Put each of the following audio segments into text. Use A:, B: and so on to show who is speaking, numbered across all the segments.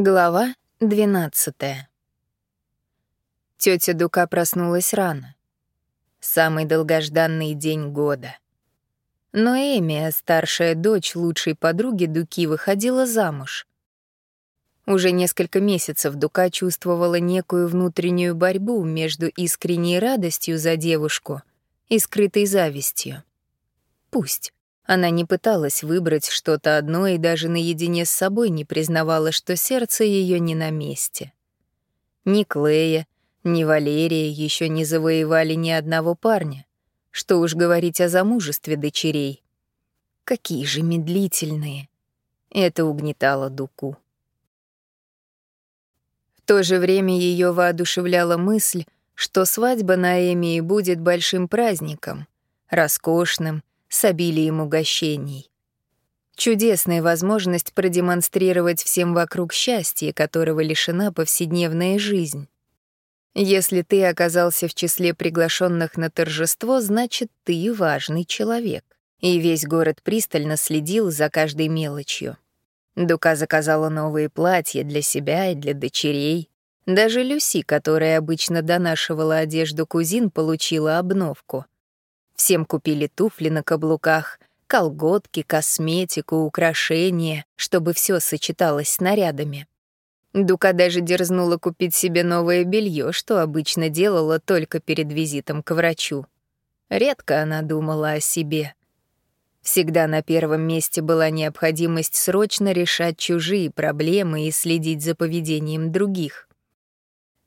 A: Глава 12. Тётя Дука проснулась рано. Самый долгожданный день года. Но Эмия, старшая дочь лучшей подруги Дуки, выходила замуж. Уже несколько месяцев Дука чувствовала некую внутреннюю борьбу между искренней радостью за девушку и скрытой завистью. Пусть. Она не пыталась выбрать что-то одно и даже наедине с собой не признавала, что сердце ее не на месте. Ни Клея, ни Валерия еще не завоевали ни одного парня. Что уж говорить о замужестве дочерей. Какие же медлительные. Это угнетало Дуку. В то же время ее воодушевляла мысль, что свадьба на Эмии будет большим праздником, роскошным, с обилием угощений. Чудесная возможность продемонстрировать всем вокруг счастье, которого лишена повседневная жизнь. Если ты оказался в числе приглашенных на торжество, значит, ты важный человек. И весь город пристально следил за каждой мелочью. Дука заказала новые платья для себя и для дочерей. Даже Люси, которая обычно донашивала одежду кузин, получила обновку — Всем купили туфли на каблуках, колготки, косметику, украшения, чтобы все сочеталось с нарядами. Дука даже дерзнула купить себе новое белье, что обычно делала только перед визитом к врачу. Редко она думала о себе. Всегда на первом месте была необходимость срочно решать чужие проблемы и следить за поведением других.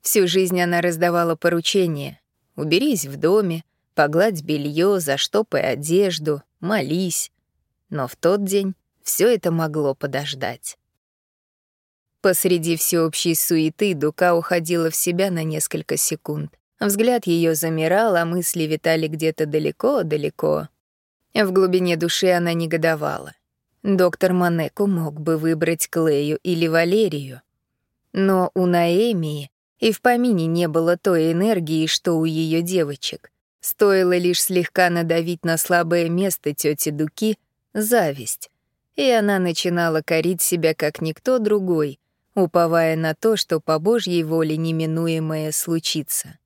A: Всю жизнь она раздавала поручения. «Уберись в доме», Погладь белье, заштопай одежду, молись. Но в тот день все это могло подождать. Посреди всеобщей суеты Дука уходила в себя на несколько секунд. Взгляд ее замирал, а мысли витали где-то далеко-далеко. В глубине души она негодовала. Доктор Манеку мог бы выбрать Клею или Валерию. Но у Наэмии и в помине не было той энергии, что у ее девочек. Стоило лишь слегка надавить на слабое место тети Дуки — зависть. И она начинала корить себя как никто другой, уповая на то, что по Божьей воле неминуемое случится.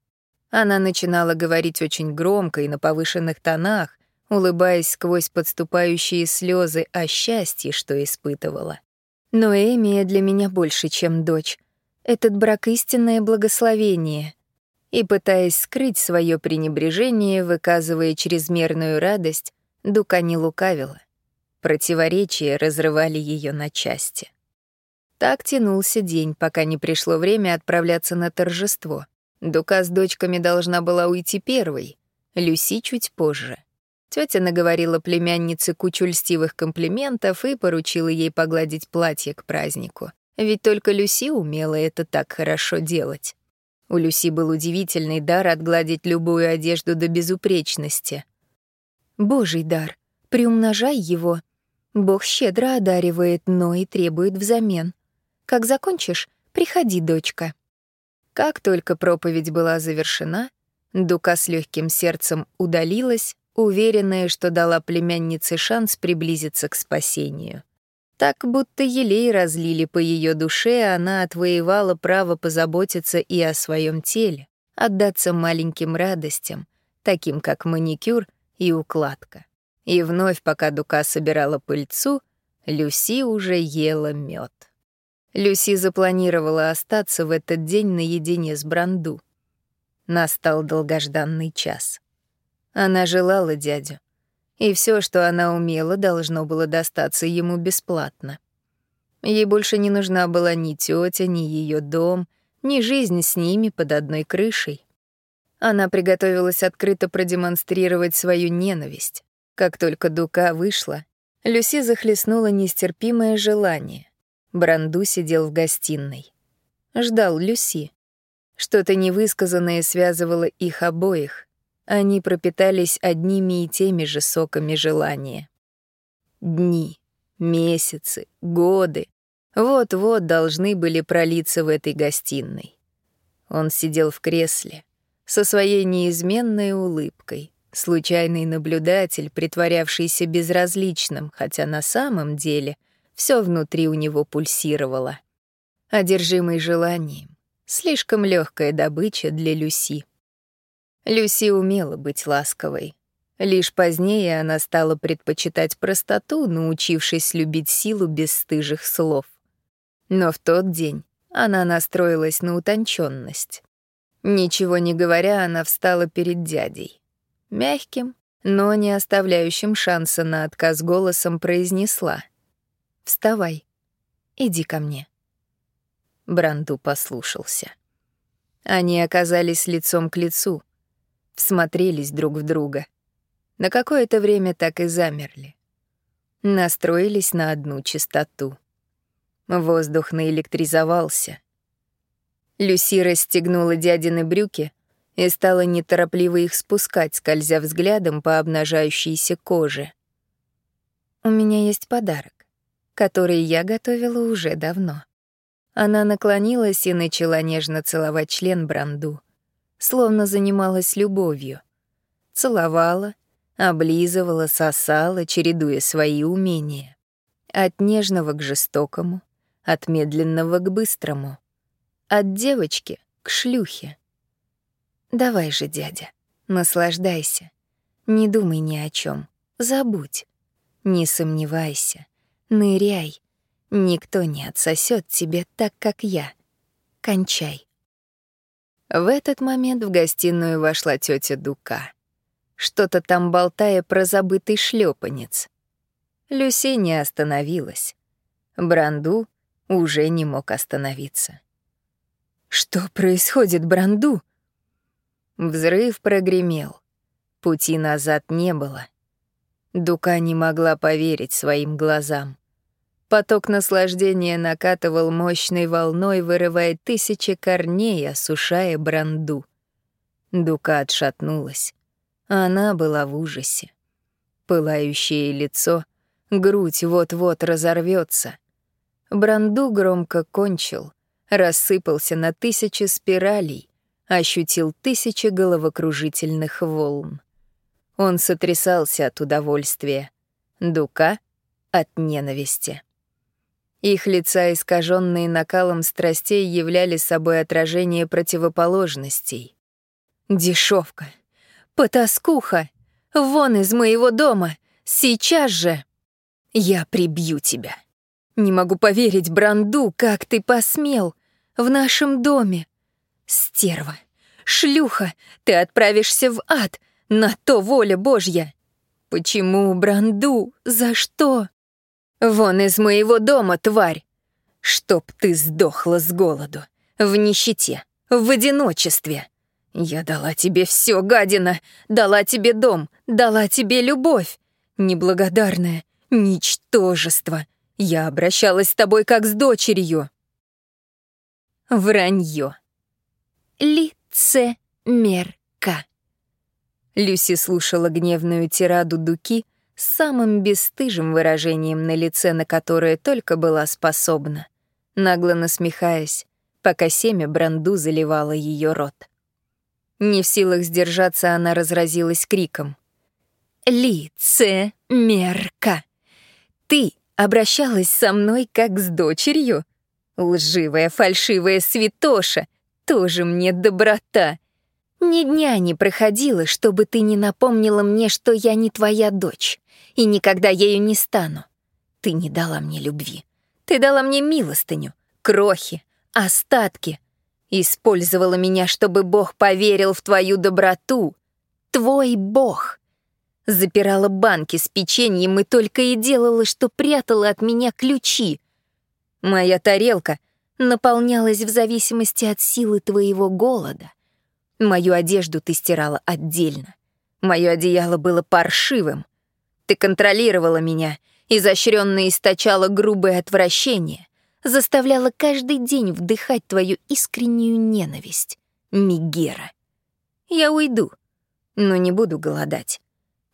A: Она начинала говорить очень громко и на повышенных тонах, улыбаясь сквозь подступающие слезы о счастье, что испытывала. Но Эмия для меня больше, чем дочь. Этот брак — истинное благословение и, пытаясь скрыть свое пренебрежение, выказывая чрезмерную радость, Дука не лукавила. Противоречия разрывали ее на части. Так тянулся день, пока не пришло время отправляться на торжество. Дука с дочками должна была уйти первой, Люси чуть позже. Тетя наговорила племяннице кучу льстивых комплиментов и поручила ей погладить платье к празднику. Ведь только Люси умела это так хорошо делать. У Люси был удивительный дар отгладить любую одежду до безупречности. Божий дар. Приумножай его. Бог щедро одаривает, но и требует взамен. Как закончишь, приходи, дочка. Как только проповедь была завершена, Дука с легким сердцем удалилась, уверенная, что дала племяннице шанс приблизиться к спасению. Так будто елей разлили по ее душе, она отвоевала право позаботиться и о своем теле, отдаться маленьким радостям, таким как маникюр и укладка. И вновь, пока Дука собирала пыльцу, Люси уже ела мед. Люси запланировала остаться в этот день наедине с Бранду. Настал долгожданный час. Она желала дядю, и все, что она умела, должно было достаться ему бесплатно. Ей больше не нужна была ни тетя, ни ее дом, ни жизнь с ними под одной крышей. Она приготовилась открыто продемонстрировать свою ненависть. Как только Дука вышла, Люси захлестнула нестерпимое желание. Бранду сидел в гостиной. Ждал Люси. Что-то невысказанное связывало их обоих. Они пропитались одними и теми же соками желания. Дни, месяцы, годы вот-вот должны были пролиться в этой гостиной. Он сидел в кресле со своей неизменной улыбкой, случайный наблюдатель, притворявшийся безразличным, хотя на самом деле все внутри у него пульсировало. одержимый желанием. Слишком легкая добыча для Люси. Люси умела быть ласковой. Лишь позднее она стала предпочитать простоту, научившись любить силу бесстыжих слов. Но в тот день она настроилась на утонченность. Ничего не говоря, она встала перед дядей. Мягким, но не оставляющим шанса на отказ голосом произнесла. «Вставай, иди ко мне». Бранду послушался. Они оказались лицом к лицу, всмотрелись друг в друга. На какое-то время так и замерли. Настроились на одну частоту. Воздух наэлектризовался. Люси расстегнула дядины брюки и стала неторопливо их спускать, скользя взглядом по обнажающейся коже. «У меня есть подарок, который я готовила уже давно». Она наклонилась и начала нежно целовать член Бранду, словно занималась любовью. Целовала, облизывала, сосала, чередуя свои умения. От нежного к жестокому, от медленного к быстрому, от девочки к шлюхе. Давай же, дядя, наслаждайся. Не думай ни о чем, забудь. Не сомневайся, ныряй. Никто не отсосет тебе так, как я. Кончай. В этот момент в гостиную вошла тетя Дука. Что-то там болтая про забытый шлепанец. Люси не остановилась. Бранду уже не мог остановиться. «Что происходит, Бранду?» Взрыв прогремел. Пути назад не было. Дука не могла поверить своим глазам. Поток наслаждения накатывал мощной волной, вырывая тысячи корней, осушая бранду. Дука отшатнулась. Она была в ужасе. Пылающее лицо, грудь вот-вот разорвется. Бранду громко кончил, рассыпался на тысячи спиралей, ощутил тысячи головокружительных волн. Он сотрясался от удовольствия, Дука — от ненависти. Их лица, искаженные накалом страстей, являли собой отражение противоположностей. Дешевка, потаскуха, вон из моего дома, сейчас же! Я прибью тебя. Не могу поверить, Бранду, как ты посмел. В нашем доме. Стерва, шлюха, ты отправишься в ад. На то воля Божья. Почему, Бранду? За что? Вон из моего дома, тварь. Чтоб ты сдохла с голоду. В нищете, в одиночестве. Я дала тебе все, гадина. Дала тебе дом, дала тебе любовь. Неблагодарное ничтожество. Я обращалась с тобой как с дочерью. Вранье. Лицемерка. Люси слушала гневную тираду Дуки с самым бесстыжим выражением на лице, на которое только была способна, нагло насмехаясь, пока семя бранду заливало ее рот. Не в силах сдержаться, она разразилась криком. «Лицемерка! Ты обращалась со мной как с дочерью. Лживая, фальшивая святоша, тоже мне доброта. Ни дня не проходило, чтобы ты не напомнила мне, что я не твоя дочь и никогда ею не стану. Ты не дала мне любви. Ты дала мне милостыню, крохи, остатки. Использовала меня, чтобы Бог поверил в твою доброту. Твой Бог запирала банки с печеньем и только и делала, что прятала от меня ключи. Моя тарелка наполнялась в зависимости от силы твоего голода. Мою одежду ты стирала отдельно. Мое одеяло было паршивым. Ты контролировала меня, изощренно источала грубое отвращение, заставляла каждый день вдыхать твою искреннюю ненависть. Мигера. Я уйду, но не буду голодать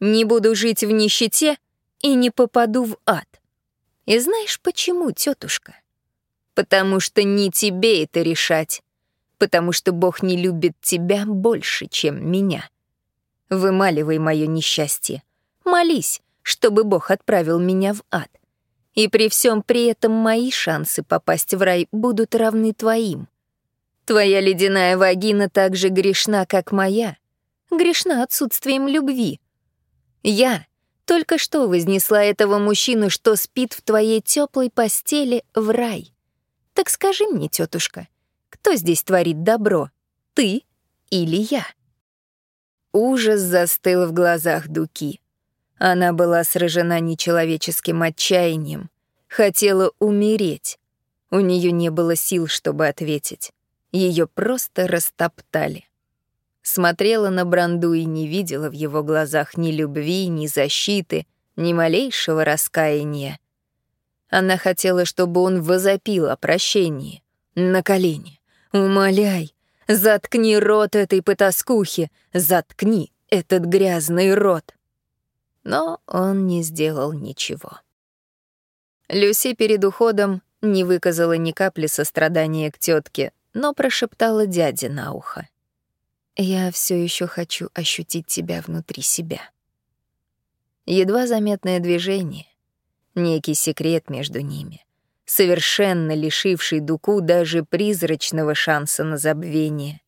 A: не буду жить в нищете и не попаду в ад. И знаешь почему, тетушка? Потому что не тебе это решать. Потому что Бог не любит тебя больше, чем меня. Вымаливай мое несчастье. Молись, чтобы Бог отправил меня в ад. И при всем при этом мои шансы попасть в рай будут равны твоим. Твоя ледяная вагина так же грешна, как моя. Грешна отсутствием любви. Я только что вознесла этого мужчину, что спит в твоей теплой постели, в рай. Так скажи мне, тетушка, кто здесь творит добро, ты или я? Ужас застыл в глазах Дуки. Она была сражена нечеловеческим отчаянием, хотела умереть. У нее не было сил, чтобы ответить. Ее просто растоптали. Смотрела на Бранду и не видела в его глазах ни любви, ни защиты, ни малейшего раскаяния. Она хотела, чтобы он возопил о прощении. На колени. «Умоляй, заткни рот этой потаскухи, заткни этот грязный рот». Но он не сделал ничего. Люси перед уходом не выказала ни капли сострадания к тетке, но прошептала дяде на ухо. «Я все еще хочу ощутить тебя внутри себя». Едва заметное движение, некий секрет между ними, совершенно лишивший Дуку даже призрачного шанса на забвение.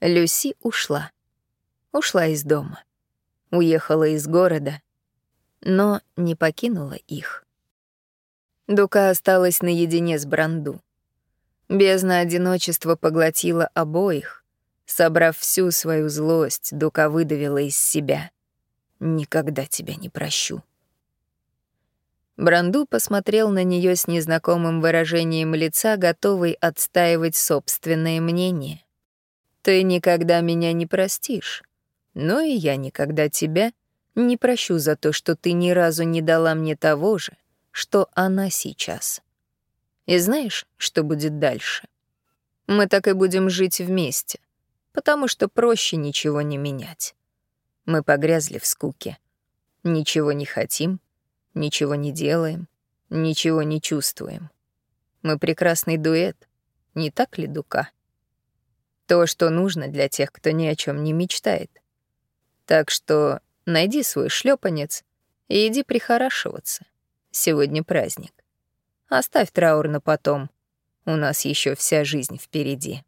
A: Люси ушла. Ушла из дома. Уехала из города, но не покинула их. Дука осталась наедине с Бранду. Бездна одиночества поглотила обоих. Собрав всю свою злость, Дука выдавила из себя. «Никогда тебя не прощу». Бранду посмотрел на нее с незнакомым выражением лица, готовый отстаивать собственное мнение. «Ты никогда меня не простишь, но и я никогда тебя не прощу за то, что ты ни разу не дала мне того же, что она сейчас». И знаешь, что будет дальше? Мы так и будем жить вместе, потому что проще ничего не менять. Мы погрязли в скуке. Ничего не хотим, ничего не делаем, ничего не чувствуем. Мы прекрасный дуэт, не так ли, Дука? То, что нужно для тех, кто ни о чем не мечтает. Так что найди свой шлепанец и иди прихорашиваться. Сегодня праздник. Оставь траур на потом. У нас еще вся жизнь впереди.